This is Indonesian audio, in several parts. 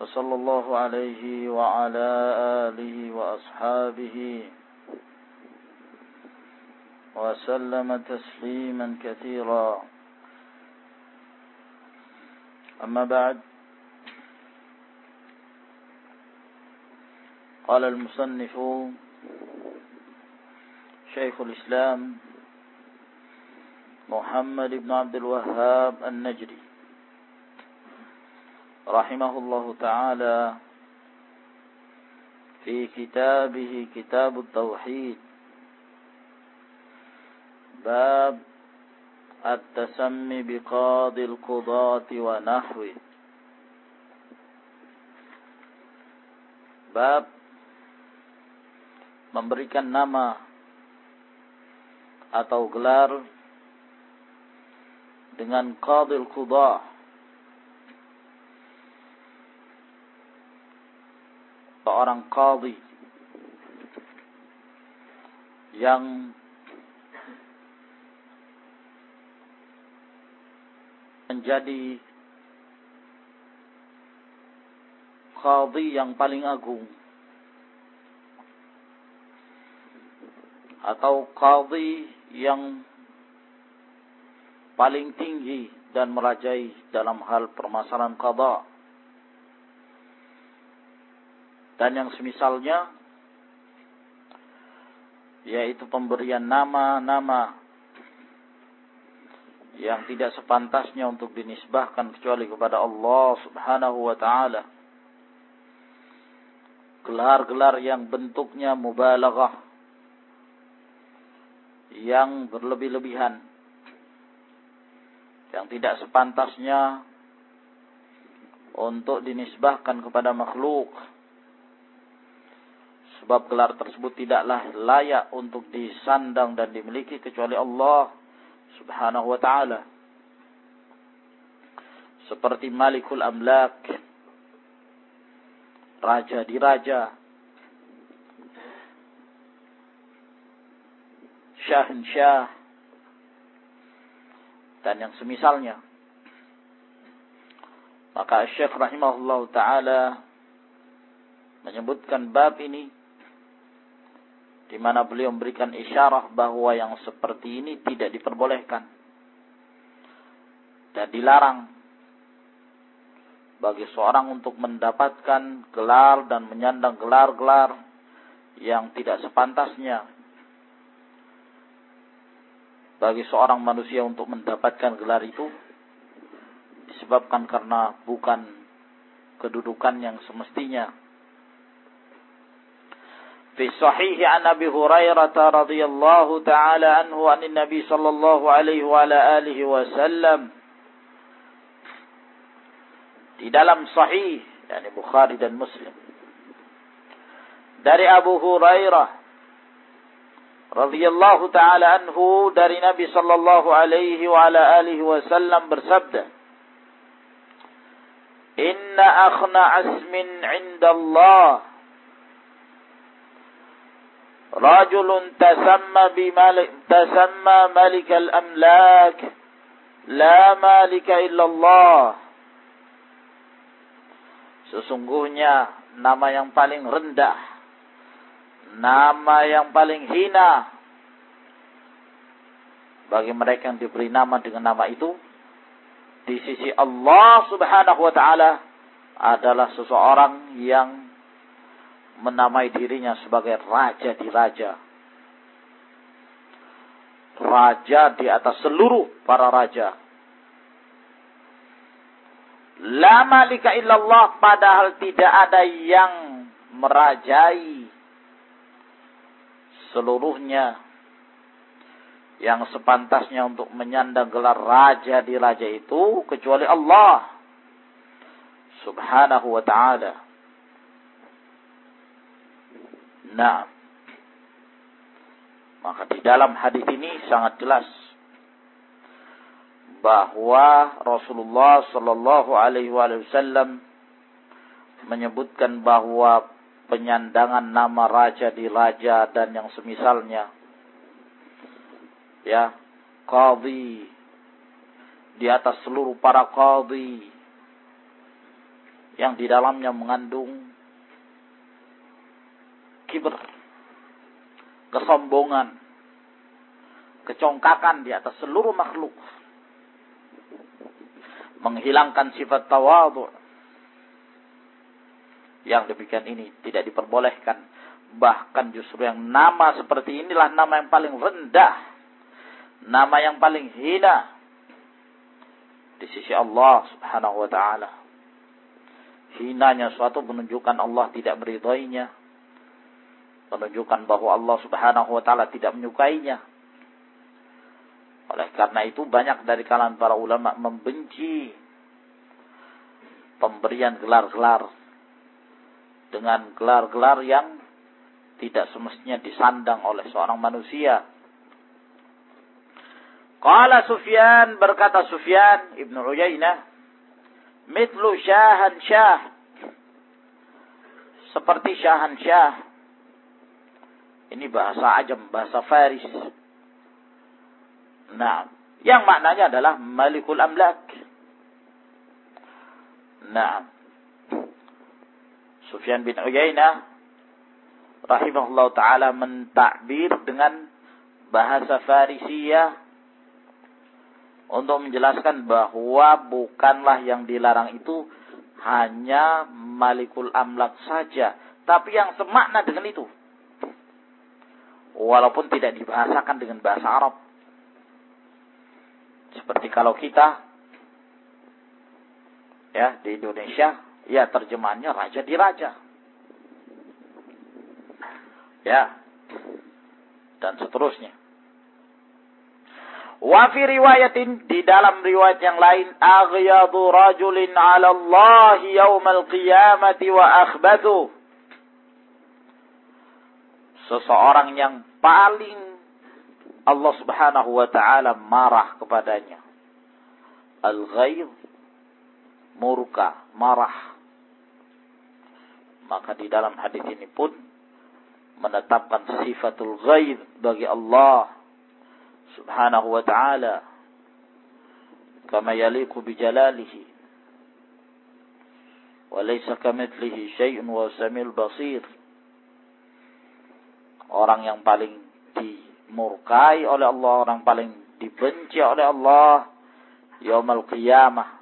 وصلى الله عليه وعلى آله وأصحابه وسلم تسليما كثيرا. أما بعد قال المصنف شيخ الإسلام محمد بن عبد الوهاب النجري. رحمه الله تعالى في كتابه كتاب التوحيد باب التسمي بقاضي القضاة ونحوه bab memberikan nama atau gelar dengan qadil qudah seorang qadhi yang menjadi qadhi yang paling agung atau qadhi yang paling tinggi dan merajai dalam hal permasalahan qada dan yang semisalnya yaitu pemberian nama-nama yang tidak sepantasnya untuk dinisbahkan kecuali kepada Allah Subhanahu wa taala. Gelar-gelar yang bentuknya mubalaghah yang berlebih-lebihan yang tidak sepantasnya untuk dinisbahkan kepada makhluk sebab gelar tersebut tidaklah layak untuk disandang dan dimiliki kecuali Allah Subhanahu wa taala. Seperti Malikul Amlak raja di raja syah dan yang semisalnya. Maka Syekh rahimahullah taala menyebutkan bab ini di mana beliau memberikan isyarah bahwa yang seperti ini tidak diperbolehkan dan dilarang bagi seorang untuk mendapatkan gelar dan menyandang gelar-gelar yang tidak sepantasnya bagi seorang manusia untuk mendapatkan gelar itu disebabkan karena bukan kedudukan yang semestinya. في الصحيح عن أبي هريرة رضي الله تعالى عنه عن النبي صلى الله عليه وعلى آله وسلم. في دلم صحيح يعني بخاري dan مسلم dari أبو هريرة رضي الله تعالى عنه dari نبي صلى الله عليه وعلى آله وسلم برسبدة إن أخنع اسم عند الله tasamma bi malik tasamma malik al-amlak la malika illa Allah Sesungguhnya nama yang paling rendah nama yang paling hina bagi mereka yang diberi nama dengan nama itu di sisi Allah Subhanahu wa taala adalah seseorang yang menamai dirinya sebagai raja di raja. Raja di atas seluruh para raja. La malika illallah padahal tidak ada yang merajai seluruhnya yang sepantasnya untuk menyandang gelar raja di raja itu kecuali Allah Subhanahu wa ta'ala. Nah, maka di dalam hadis ini sangat jelas bahwa Rasulullah Shallallahu Alaihi Wasallam menyebutkan bahwa penyandangan nama raja di raja dan yang semisalnya ya qadhi di atas seluruh para qadhi yang di dalamnya mengandung kiber kesombongan kecongkakan di atas seluruh makhluk menghilangkan sifat tawadhu. Yang demikian ini tidak diperbolehkan. Bahkan justru yang nama seperti inilah nama yang paling rendah. Nama yang paling hina. Di sisi Allah subhanahu wa ta'ala. Hinanya suatu menunjukkan Allah tidak meridainya. Menunjukkan bahwa Allah subhanahu wa ta'ala tidak menyukainya oleh karena itu banyak dari kalangan para ulama membenci pemberian gelar-gelar dengan gelar-gelar yang tidak semestinya disandang oleh seorang manusia. Qala Sufyan berkata Sufyan Ibnu Uyainah, "Mithlu syahan syah." Seperti syahan syah. Ini bahasa ajam, bahasa Faris Nah, yang maknanya adalah Malikul Amlak. Nah, Sufyan bin Uyainah rahimahullah taala mentakbir dengan bahasa Farisia untuk menjelaskan bahwa bukanlah yang dilarang itu hanya Malikul Amlak saja, tapi yang semakna dengan itu. Walaupun tidak dibahasakan dengan bahasa Arab. Seperti kalau kita ya di Indonesia, ya terjemahannya raja di raja. Ya. Dan seterusnya. Wa fi riwayatin di dalam riwayat yang lain aghyadu rajulin 'ala Allah yaumal qiyamati wa akhbathu. Seseorang yang paling Allah Subhanahu wa taala marah kepadanya. Al-ghaidh murka, marah. Maka di dalam hadis ini pun menetapkan sifatul ghaidh bagi Allah Subhanahu wa taala kama yaliqu bi jalalihi wa laysa kamithlihi syai'un wa samil basir orang yang paling di dimurkai oleh Allah, orang paling dibenci oleh Allah yaumul qiyamah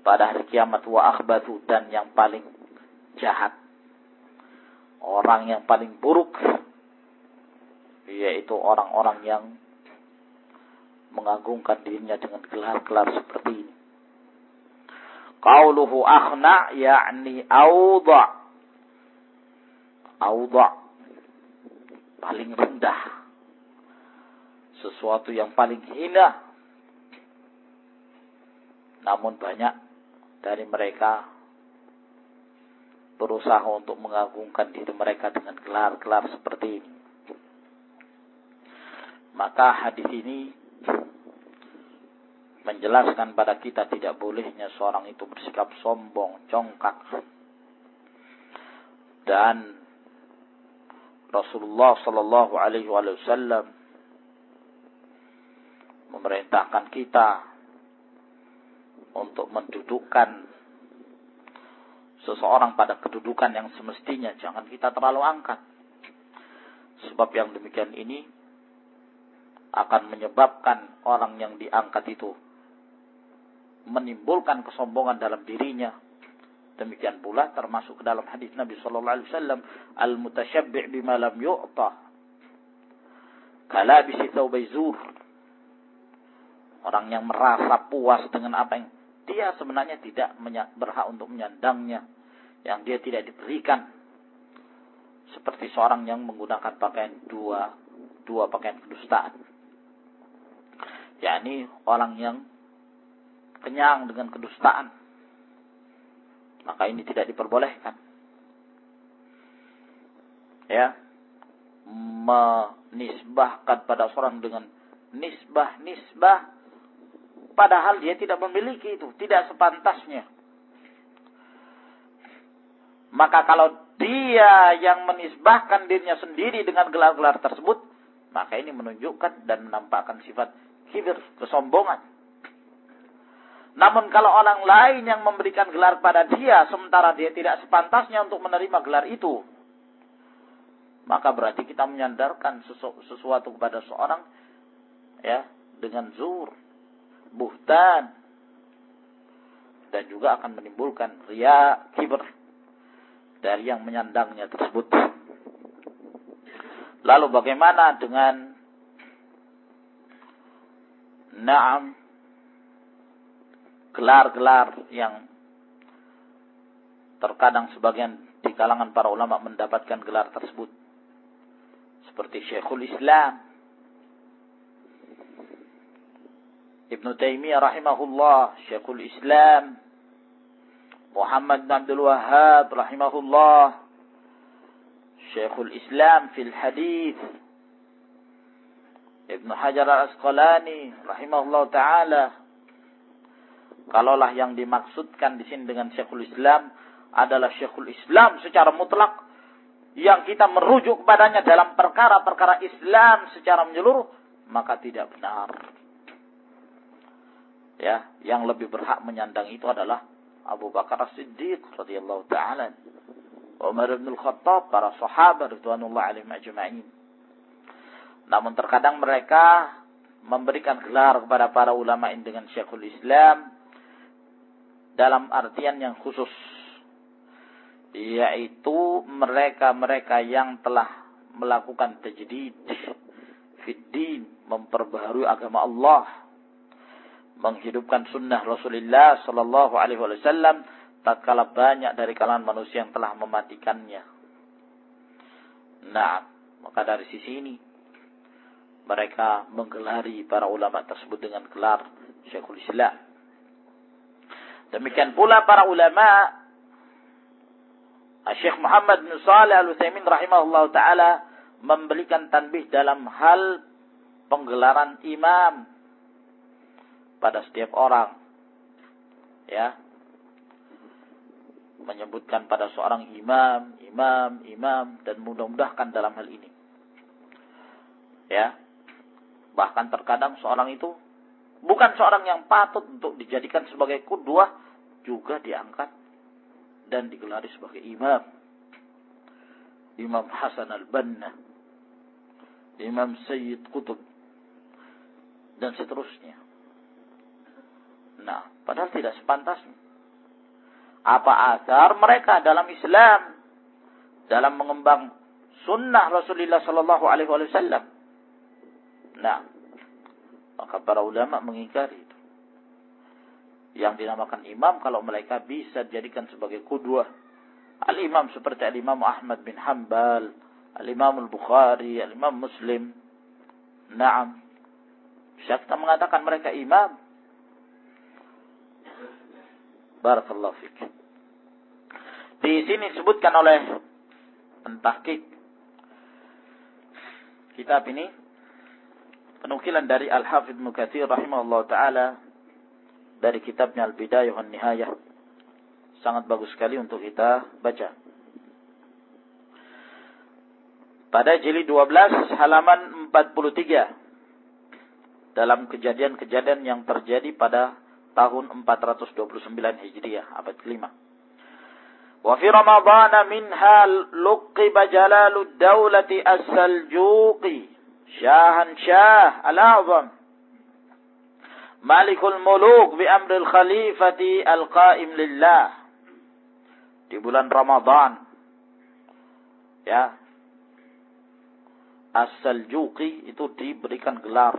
pada hari kiamat wa akhbatu dan yang paling jahat orang yang paling buruk yaitu orang-orang yang mengagungkan dirinya dengan gelar-gelar seperti ini. Qauluhu akhna yakni awda. Awda paling rendah sesuatu yang paling hina. Namun banyak dari mereka berusaha untuk mengagungkan diri mereka dengan gelar-gelar seperti ini. Maka hadis ini menjelaskan pada kita tidak bolehnya seorang itu bersikap sombong, congkak. Dan Rasulullah Shallallahu Alaihi Wasallam memerintahkan kita untuk mendudukkan seseorang pada kedudukan yang semestinya. Jangan kita terlalu angkat. Sebab yang demikian ini akan menyebabkan orang yang diangkat itu menimbulkan kesombongan dalam dirinya. Demikian pula termasuk dalam hadis Nabi sallallahu alaihi wasallam al-mutasyabbi' bima lam yu'ta. Kalabisi thawbay zur Orang yang merasa puas dengan apa yang dia sebenarnya tidak berhak untuk menyandangnya. Yang dia tidak diberikan. Seperti seorang yang menggunakan pakaian dua, dua pakaian kedustaan. yakni orang yang kenyang dengan kedustaan. Maka ini tidak diperbolehkan. Ya. Menisbahkan pada seorang dengan nisbah-nisbah. Padahal dia tidak memiliki itu. Tidak sepantasnya. Maka kalau dia yang menisbahkan dirinya sendiri dengan gelar-gelar tersebut, maka ini menunjukkan dan menampakkan sifat kibir, kesombongan. Namun kalau orang lain yang memberikan gelar pada dia, sementara dia tidak sepantasnya untuk menerima gelar itu, maka berarti kita menyandarkan sesuatu kepada seorang ya dengan zur, buhtan, dan juga akan menimbulkan ria, kibir dari yang menyandangnya tersebut. Lalu bagaimana dengan naam gelar-gelar yang terkadang sebagian di kalangan para ulama mendapatkan gelar tersebut. Seperti Syekhul Islam Ibn Taimiyah rahimahullah Syekhul Islam Muhammad bin Abdul Wahhab rahimahullah Syekhul Islam fil hadis Ibn Hajar al-Asqalani rahimahullah taala kalaulah yang dimaksudkan di sini dengan Syekhul Islam adalah Syekhul Islam secara mutlak yang kita merujuk kepadanya dalam perkara-perkara Islam secara menyeluruh maka tidak benar ya yang lebih berhak menyandang itu adalah Abu Bakar As-Siddiq radhiyallahu taala, Umar bin Al-Khattab, para sahabat radhiyallahu alaihim ajma'in. Namun terkadang mereka memberikan gelar kepada para ulama dengan Syekhul Islam dalam artian yang khusus yaitu mereka-mereka yang telah melakukan tajdid fiddin memperbaharui agama Allah menghidupkan sunnah Rasulullah Sallallahu Alaihi Wasallam tatkala banyak dari kalangan manusia yang telah mematikannya. Nah, maka dari sisi ini mereka menggelari para ulama tersebut dengan gelar Syekhul Islam. Demikian pula para ulama Syekh Muhammad bin Salih Al-Utsaimin rahimahullah taala memberikan tanbih dalam hal penggelaran imam pada setiap orang. Ya. Menyebutkan pada seorang imam, imam, imam dan mudah-mudahkan dalam hal ini. Ya. Bahkan terkadang seorang itu bukan seorang yang patut untuk dijadikan sebagai kudua juga diangkat dan digelari sebagai imam. Imam Hasan al-Banna, Imam Sayyid Qutub, dan seterusnya. Nah, padahal tidak sepantasnya. Apa asar mereka dalam Islam dalam mengembang sunnah Rasulullah Sallallahu Alaihi Wasallam? Nah, maka para ulama mengingkari itu. Yang dinamakan imam kalau mereka bisa dijadikan sebagai kudwah. Al-imam seperti al-imam Ahmad bin Hanbal, al-imam al-Bukhari, al-imam Muslim. Naam. Bisa kita mengatakan mereka imam. Barakallahu fiik. Di sini disebutkan oleh pentahkik kitab ini penukilan dari Al-Hafidh Mukathir rahimahullah ta'ala dari kitabnya Al-Bidayah wa Nihayah. Sangat bagus sekali untuk kita baca. Pada jilid 12 halaman 43 dalam kejadian-kejadian yang terjadi pada tahun 429 Hijriah, abad kelima. Wa fi Ramadan minha luqiba jalalud as-saljuqi syahan syah al-a'zam. Malikul muluk bi amril khalifati al-qaim lillah. Di bulan Ramadan. Ya. As-Saljuqi itu diberikan gelar.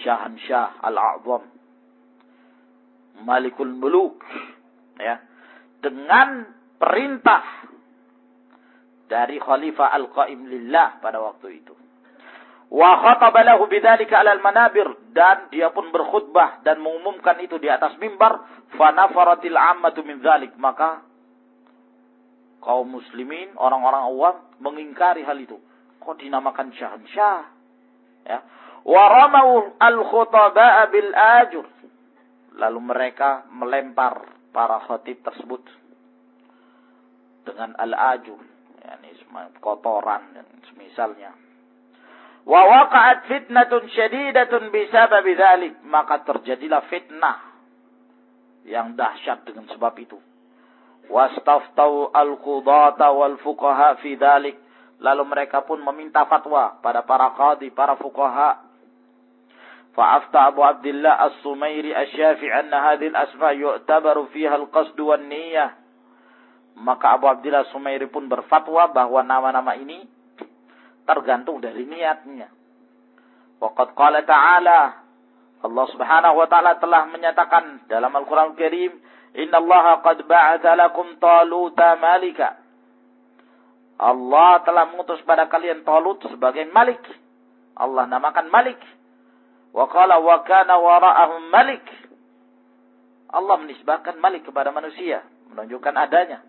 Syahan Syah Al-A'zam. Malikul Muluk. Ya. Dengan perintah dari Khalifah Al-Qaim Lillah pada waktu itu. Wa khataba lahu bidzalika 'alal manabir dan dia pun berkhutbah dan mengumumkan itu di atas mimbar fa nafaratil 'ammatu min dzalik. Maka kaum muslimin orang-orang awam mengingkari hal itu. Kok dinamakan syahansyah ya. Wa ramau al khutaba bil ajur. Lalu mereka melempar para khatib tersebut dengan al ajur yakni kotoran dan semisalnya Wa waqa'at fitnatun syadidatun bisabab dzalik, maka terjadilah fitnah yang dahsyat dengan sebab itu. Wastaftau al-qudata wal fuqaha fi dzalik. Lalu mereka pun meminta fatwa pada para qadi, para fuqaha. Abdullah As-Sumairi Asy-Syafi'i anna hadhihi al-asma yu'tabaru fiha al-qasd wan niyyah. Maka Abu Abdullah Sumairi pun berfatwa bahwa nama-nama ini tergantung dari niatnya. Waqad qala ta'ala Allah Subhanahu wa taala telah menyatakan dalam Al-Qur'an Al Karim, "Innallaha qad ba'atha lakum Taluta malika." Allah telah mengutus pada kalian Talut sebagai malik. Allah namakan malik. Wa qala wa kana wara'ahum malik. Allah menisbahkan malik kepada manusia, menunjukkan adanya.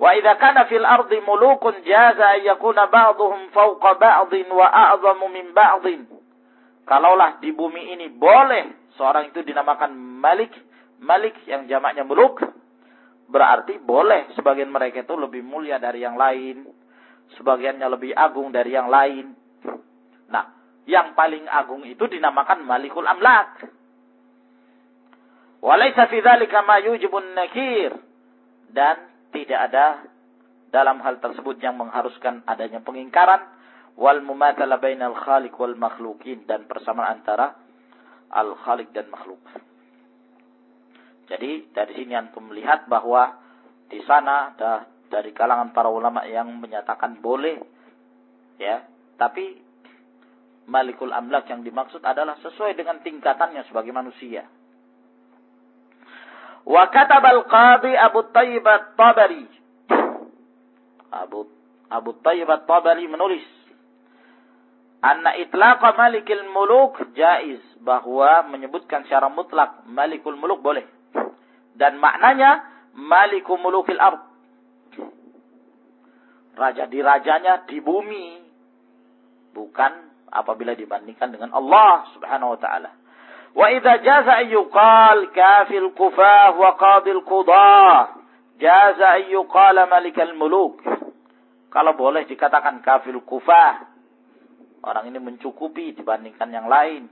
Wa idza kana fil ardi mulukun jaza yakuna ba'dhum fawqa ba'dhin wa a'zamu min. Kalaulah di bumi ini boleh seorang itu dinamakan malik, malik yang jamaknya muluk, berarti boleh sebagian mereka itu lebih mulia dari yang lain, sebagiannya lebih agung dari yang lain. Nah, yang paling agung itu dinamakan malikul amlak. Walaysa fi dzalika ma yujibun nakir. Dan tidak ada dalam hal tersebut yang mengharuskan adanya pengingkaran wal mumatala bainal khaliq wal makhlukin dan persamaan antara al khaliq dan makhluk. Jadi dari sini antum melihat bahwa di sana ada dari kalangan para ulama yang menyatakan boleh ya, tapi Malikul Amlak yang dimaksud adalah sesuai dengan tingkatannya sebagai manusia. Wa katabal qadi Abu Tayyib tabari Abu Abu Tayyib tabari menulis anna itlaqa malikil muluk jaiz bahwa menyebutkan secara mutlak malikul muluk boleh. Dan maknanya malikul mulukil ard. Raja di rajanya di bumi bukan apabila dibandingkan dengan Allah Subhanahu wa taala Wa idza jaza yuqal kafil kufah wa qadil qudah. Jaza yuqala malikal muluk. Kalau boleh dikatakan kafil kufah. Orang ini mencukupi dibandingkan yang lain.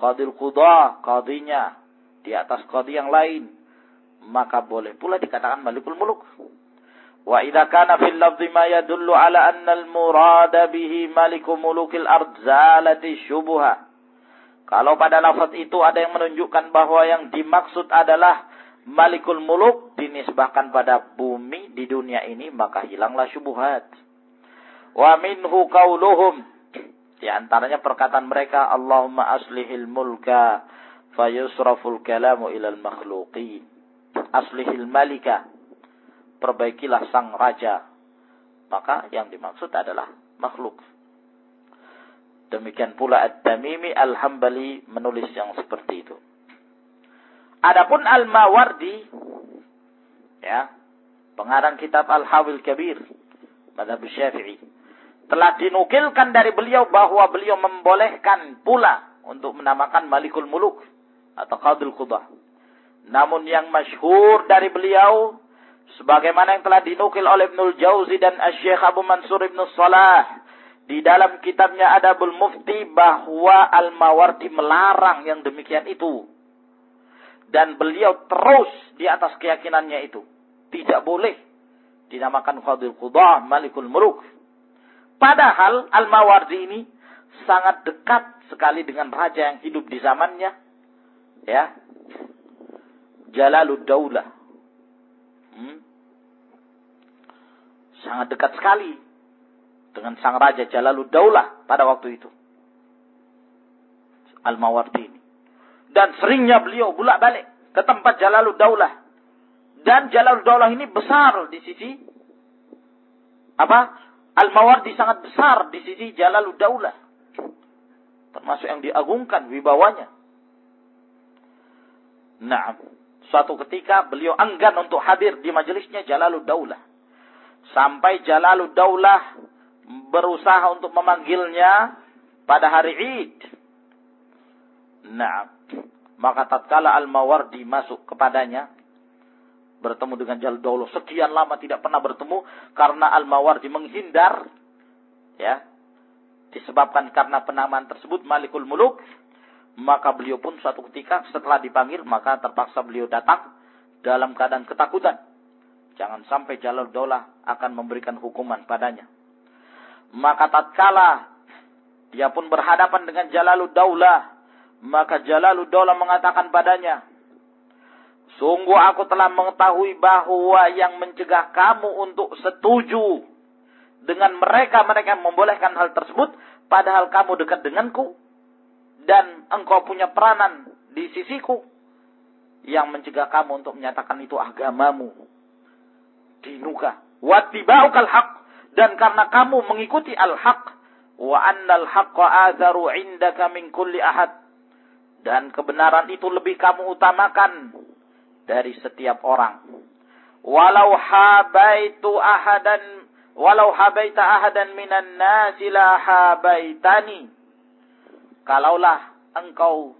Qadil qudah, qadinya di atas qadi yang lain. Maka boleh pula dikatakan malikul muluk. Wa idza kana fil lafzi ma yadullu ala anna al murada bihi maliku mulukil ard zalati syubha kalau pada lafaz itu ada yang menunjukkan bahwa yang dimaksud adalah Malikul Muluk dinisbahkan pada bumi di dunia ini maka hilanglah syubhat. Wa minhu qauluhum di antaranya perkataan mereka Allahumma aslihil mulka fayusraful kalamu ilal makhluqin. Aslihil malika perbaikilah sang raja. Maka yang dimaksud adalah makhluk. Demikian pula Ad-Damimi Al-Hambali menulis yang seperti itu. Adapun Al-Mawardi ya, pengarang kitab Al-Hawil Kabir Madhab Syafi'i telah dinukilkan dari beliau bahwa beliau membolehkan pula untuk menamakan Malikul Muluk atau Qadil Qudah. Namun yang masyhur dari beliau sebagaimana yang telah dinukil oleh Ibnul Jauzi dan Asy-Syaikh Abu Mansur Ibnu Salah di dalam kitabnya Adabul Mufti bahwa Al-Mawardi melarang yang demikian itu. Dan beliau terus di atas keyakinannya itu. Tidak boleh dinamakan Fadil Qudah Malikul Muluk. Padahal Al-Mawardi ini sangat dekat sekali dengan raja yang hidup di zamannya. Ya. Jalalud Daulah. Hmm. Sangat dekat sekali dengan sang raja Jalaluddaulah pada waktu itu. Al-Mawardi ini. Dan seringnya beliau bolak-balik ke tempat Jalaluddaulah. Dan Jalaluddaulah ini besar di sisi apa? Al-Mawardi sangat besar di sisi Jalaluddaulah. Termasuk yang diagungkan wibawanya. Nah, suatu ketika beliau enggan untuk hadir di majelisnya Jalalud Daulah. Sampai Jalalud Daulah berusaha untuk memanggilnya pada hari Id. Nah, maka tatkala Al-Mawardi masuk kepadanya, bertemu dengan Daulah. Sekian lama tidak pernah bertemu karena Al-Mawardi menghindar. Ya, disebabkan karena penamaan tersebut Malikul Muluk maka beliau pun suatu ketika setelah dipanggil maka terpaksa beliau datang dalam keadaan ketakutan jangan sampai Daulah akan memberikan hukuman padanya maka tatkala dia pun berhadapan dengan Jalalud Daulah maka Jalalud Daulah mengatakan padanya sungguh aku telah mengetahui bahwa yang mencegah kamu untuk setuju dengan mereka mereka membolehkan hal tersebut padahal kamu dekat denganku dan engkau punya peranan di sisiku yang mencegah kamu untuk menyatakan itu agamamu. Dinuka. Wattiba'ukal haq dan karena kamu mengikuti al-haq wa annal haqqa azaru indaka min kulli ahad dan kebenaran itu lebih kamu utamakan dari setiap orang walau habaitu ahadan Walau habaita ahadan minan nasi la habaitani. Kalaulah engkau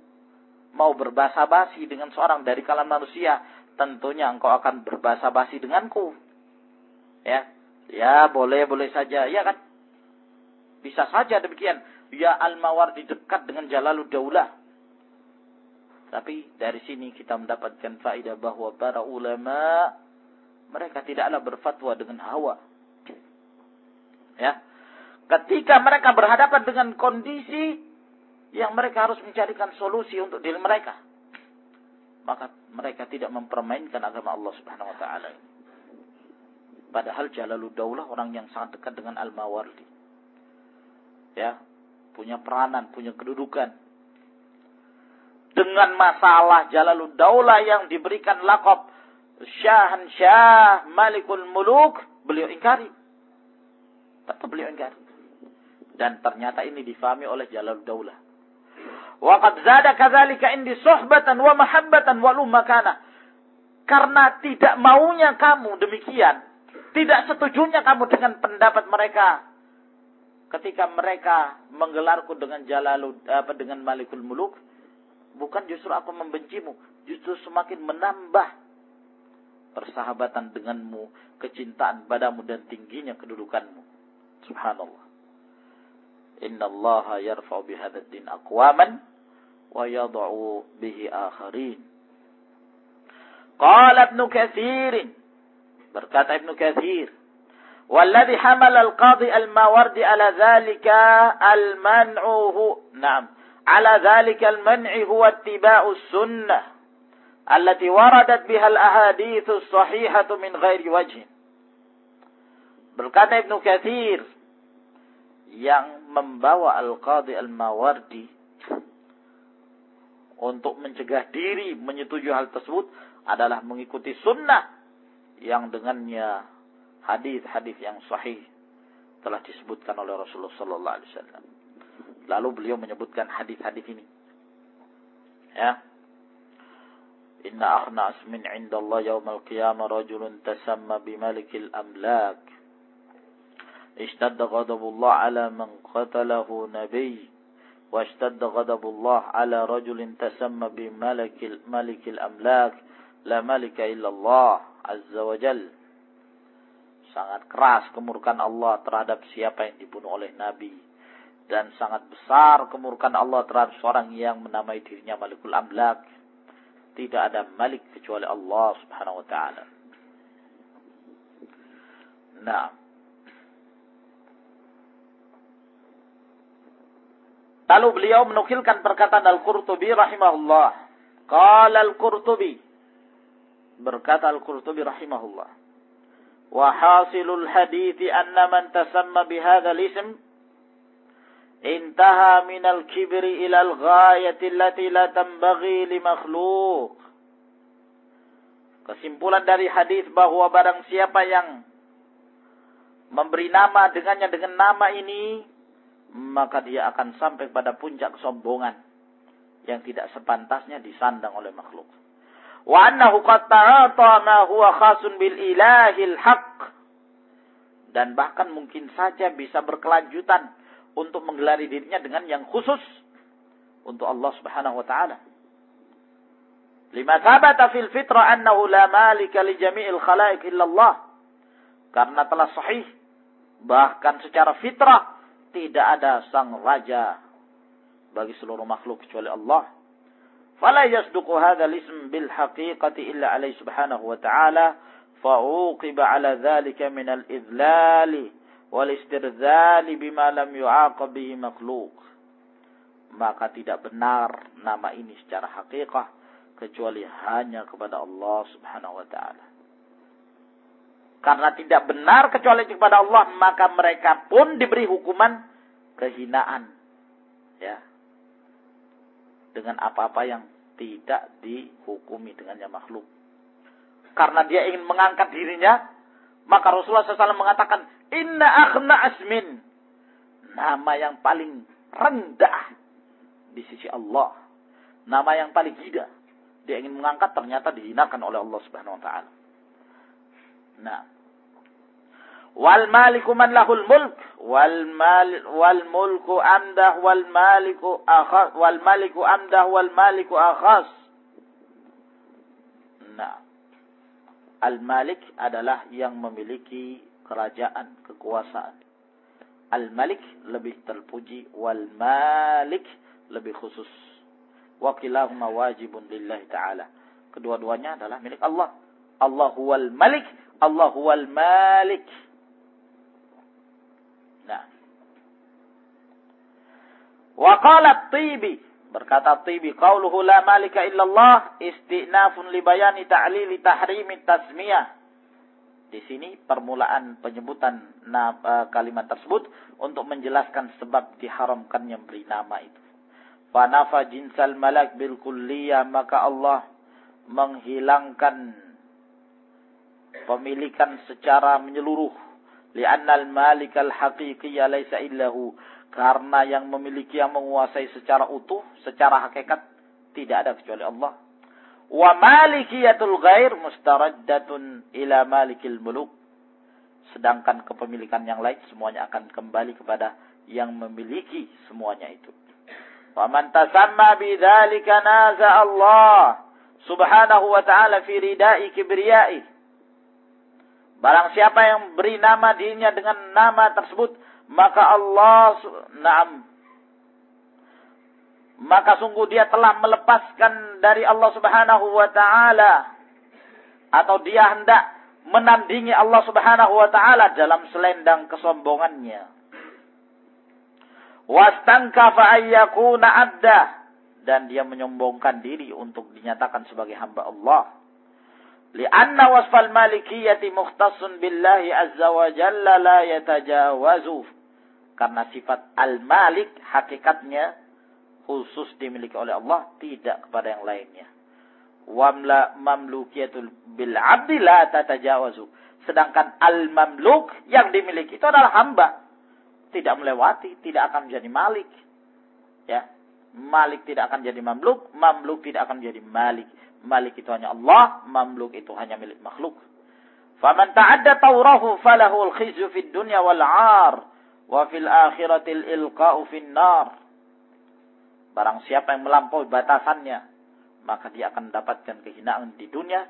mau berbahasa basi dengan seorang dari kalangan manusia, tentunya engkau akan berbahasa basi denganku. Ya, ya boleh boleh saja, ya kan? Bisa saja demikian. Ya Al-Mawardi dekat dengan Jalalud Daulah. Tapi dari sini kita mendapatkan faedah bahwa para ulama mereka tidaklah berfatwa dengan hawa. Ya. Ketika mereka berhadapan dengan kondisi yang mereka harus mencarikan solusi untuk diri mereka. Maka mereka tidak mempermainkan agama Allah Subhanahu wa taala. Padahal Jalaluddaulah orang yang sangat dekat dengan Al-Mawardi. Ya, punya peranan, punya kedudukan. Dengan masalah Jalaluddaulah yang diberikan lakop Syahan Syah Malikul Muluk, beliau ingkari. Tetap beliau enggar. Dan ternyata ini difahami oleh Jalal Daulah. Waqad zada kadzalika indi suhbatan wa mahabbatan wa makana. Karena tidak maunya kamu demikian, tidak setujunya kamu dengan pendapat mereka ketika mereka menggelarku dengan Jalalud apa dengan Malikul Muluk, bukan justru aku membencimu, justru semakin menambah persahabatan denganmu, kecintaan padamu dan tingginya kedudukanmu. Subhanallah. Inna Allah yarfa'u bihadad din aqwaman wa yad'u bihi akharin. Qala Ibn Berkata Ibnu Katsir, "Walladhi hamal al-qadhi al-mawardi ala dzalika al-man'uhu." Naam, ala dzalika al-man'i huwa ittiba'u sunnah allati waradat biha al-ahadithu sahihatu min ghairi wajhin. Berkata Ibnu Katsir, yang membawa Al-Qadhi Al-Mawardi untuk mencegah diri menyetujui hal tersebut adalah mengikuti sunnah yang dengannya hadis-hadis yang sahih telah disebutkan oleh Rasulullah sallallahu alaihi wasallam. Lalu beliau menyebutkan hadis-hadis ini. Ya. Inna akhna asmin 'inda Allah yaumal qiyamah rajulun tasamma bimalikil amlak اشتد غضب الله على من قتله نبي واشتد غضب الله على رجل تسمى بملك ملك الأملاك la malika illallah azza wa jal. Sangat keras kemurkan Allah terhadap siapa yang dibunuh oleh Nabi. Dan sangat besar kemurkan Allah terhadap seorang yang menamai dirinya Malikul Amlak. Tidak ada malik kecuali Allah subhanahu wa ta'ala. Nah. Lalu beliau menukilkan perkataan Al-Qurtubi rahimahullah. Qala Al-Qurtubi Berkata Al-Qurtubi rahimahullah. Wa hasilul hadithi anna man tasamma bihadha ism intaha min al-kibri ila al-ghayati allati la tambaghi li makhluk. Kesimpulan dari hadis bahwa barang siapa yang memberi nama dengannya dengan nama ini maka dia akan sampai pada puncak kesombongan yang tidak sepantasnya disandang oleh makhluk. Wa annahu qad ta'ata ma huwa khasun bil ilahil haqq. Dan bahkan mungkin saja bisa berkelanjutan untuk menggelari dirinya dengan yang khusus untuk Allah Subhanahu wa taala. Lima thabata fil fitrah annahu la malika li jami'il khalaiq illallah. Karena telah sahih bahkan secara fitrah tidak ada sang raja bagi seluruh makhluk kecuali Allah. Fala yasduqu hadha al-ism bil haqiqati illa alaihi subhanahu wa ta'ala fa'uqiba ala dhalika min al-idlali wal istirzali bima lam yu'aqab bihi makhluk. Maka tidak benar nama ini secara hakikah kecuali hanya kepada Allah subhanahu wa ta'ala. Karena tidak benar kecuali kepada Allah, maka mereka pun diberi hukuman kehinaan. Ya, dengan apa-apa yang tidak dihukumi dengannya makhluk. Karena dia ingin mengangkat dirinya, maka Rasulullah SAW mengatakan, Inna akhna asmin. Nama yang paling rendah di sisi Allah. Nama yang paling hina. Dia ingin mengangkat ternyata dihinakan oleh Allah Subhanahu wa taala. Nah, wal maliku man lahul mulk. Wal mal wal mulku amdah wal maliku akhas wal maliku amdah wal maliku akhas. Nah al malik adalah yang memiliki kerajaan kekuasaan. Al malik lebih terpuji wal malik lebih khusus. Wa kilahuma wajibun lillahi taala. Kedua-duanya adalah milik Allah. Allah huwal malik Allah huwal malik Nah. Wa qala tibi berkata tibi qauluhu la malika illallah istinafun li bayani ta'lili tahrimi tasmiyah. Di sini permulaan penyebutan e, kalimat tersebut untuk menjelaskan sebab diharamkannya beri nama itu. Fanafa jinsal malak bil kulliyah maka Allah menghilangkan pemilikan secara menyeluruh Lianna al-malik al-haqiqiyya laysa illahu. Karena yang memiliki yang menguasai secara utuh, secara hakikat tidak ada kecuali Allah. Wa malikiyatul ghair mustaraddatun ila malikil muluk. Sedangkan kepemilikan yang lain semuanya akan kembali kepada yang memiliki semuanya itu. man tasamma bidzalika naza Allah subhanahu wa ta'ala fi ridai kibriyai Barang siapa yang beri nama dirinya dengan nama tersebut, maka Allah na'am maka sungguh dia telah melepaskan dari Allah Subhanahu wa taala atau dia hendak menandingi Allah Subhanahu wa taala dalam selendang kesombongannya. Wastankafa ayyakuna abda dan dia menyombongkan diri untuk dinyatakan sebagai hamba Allah. Lianna wasfal malikiyati mukhtasun billahi azza wa jalla la yatajawazu. Karena sifat al-malik hakikatnya khusus dimiliki oleh Allah tidak kepada yang lainnya. Wamla mamlukiyatul bil abdi la tatajawazu. Sedangkan al-mamluk yang dimiliki itu adalah hamba. Tidak melewati, tidak akan menjadi malik. Ya. Malik tidak akan jadi mamluk, mamluk tidak akan menjadi malik. Malik itu hanya Allah, mamluk itu hanya milik makhluk. Faman ta'adda tawrahu falahu al-khizyu fid dunya wal 'ar wa fil akhiratil ilqa'u fin nar. Barang siapa yang melampaui batasannya, maka dia akan mendapatkan kehinaan di dunia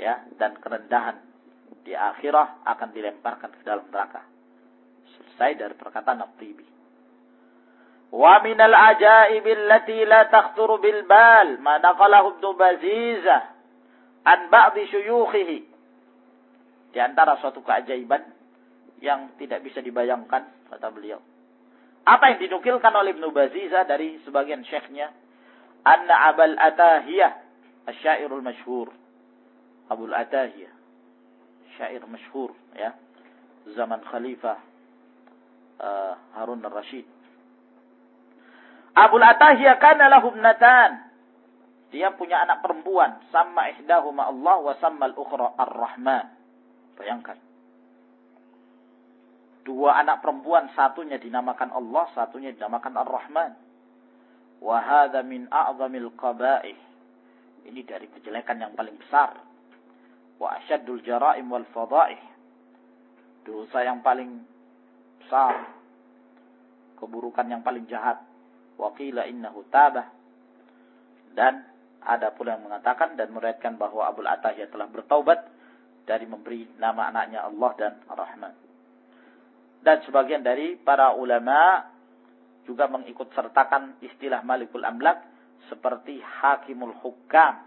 ya dan kerendahan di akhirah akan dilemparkan ke dalam neraka. Selesai dari perkataan Nabi. Wa min al-ajaib allati la takhturu bil bal ma naqalahu Ibnu Baziza an ba'd syuyukhihi. Di antara suatu keajaiban yang tidak bisa dibayangkan kata beliau apa yang dinukilkan oleh Ibnu Baziza dari sebagian syekhnya anna Abul Atahiyah asyairul masyhur Abul Atahiyah syair masyhur ya zaman khalifah uh, Harun al-Rashid Abul Atahiyah kana lahu ibnatan. Dia punya anak perempuan, sama ihdahuma Allah wa sama al-ukhra Ar-Rahman. Bayangkan. Dua anak perempuan satunya dinamakan Allah, satunya dinamakan Ar-Rahman. Wa hadza min a'zamil qaba'ih. Ini dari kejelekan yang paling besar. Wa asyaddul jara'im wal fada'ih. Dosa yang paling besar. Keburukan yang paling jahat. Wa qila innahu tabah. Dan ada pula yang mengatakan dan meriwayatkan bahwa Abu Atahiyah telah bertaubat dari memberi nama anaknya Allah dan Ar-Rahman. Dan sebagian dari para ulama juga mengikut sertakan istilah Malikul Amlak seperti Hakimul Hukam.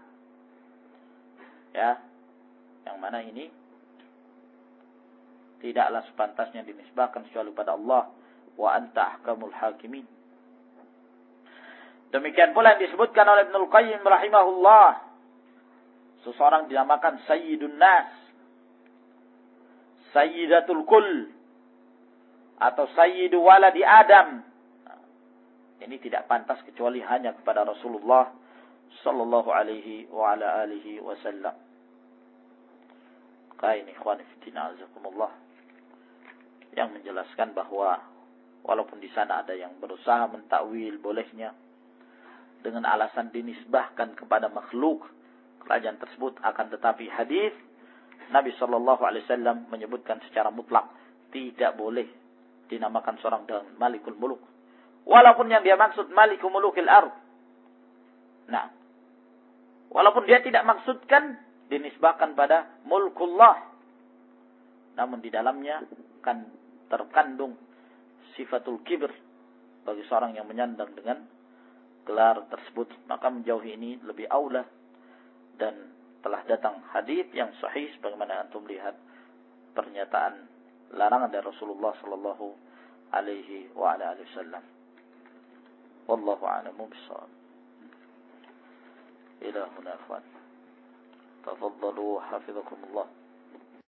Ya. Yang mana ini tidaklah sepantasnya dinisbahkan kecuali pada Allah wa anta ahkamul hakimin. Demikian pula yang disebutkan oleh Ibnul Qayyim rahimahullah. Seseorang dinamakan Sayyidun Nas. Sayyidatul Kull atau sayyidu waladi Adam. Ini tidak pantas kecuali hanya kepada Rasulullah sallallahu alaihi wa ala alihi wasallam. Kain ikhwan fillah azakumullah yang menjelaskan bahwa walaupun di sana ada yang berusaha mentakwil bolehnya dengan alasan dinisbahkan kepada makhluk kerajaan tersebut akan tetapi hadis Nabi Shallallahu Alaihi Wasallam menyebutkan secara mutlak tidak boleh dinamakan seorang dengan Malikul Muluk. Walaupun yang dia maksud Malikul Mulukil Ard. Nah, walaupun dia tidak maksudkan dinisbahkan pada Mulkullah. Namun di dalamnya kan terkandung sifatul kibir bagi seorang yang menyandang dengan gelar tersebut. Maka menjauhi ini lebih aula dan telah datang hadis yang sahih sebagaimana antum lihat pernyataan larangan dari Rasulullah sallallahu alaihi wa ala alihi wasallam. Wallahu a'lamu bissawab. Ila huna akhwan. Tafaddalu hafizakumullah.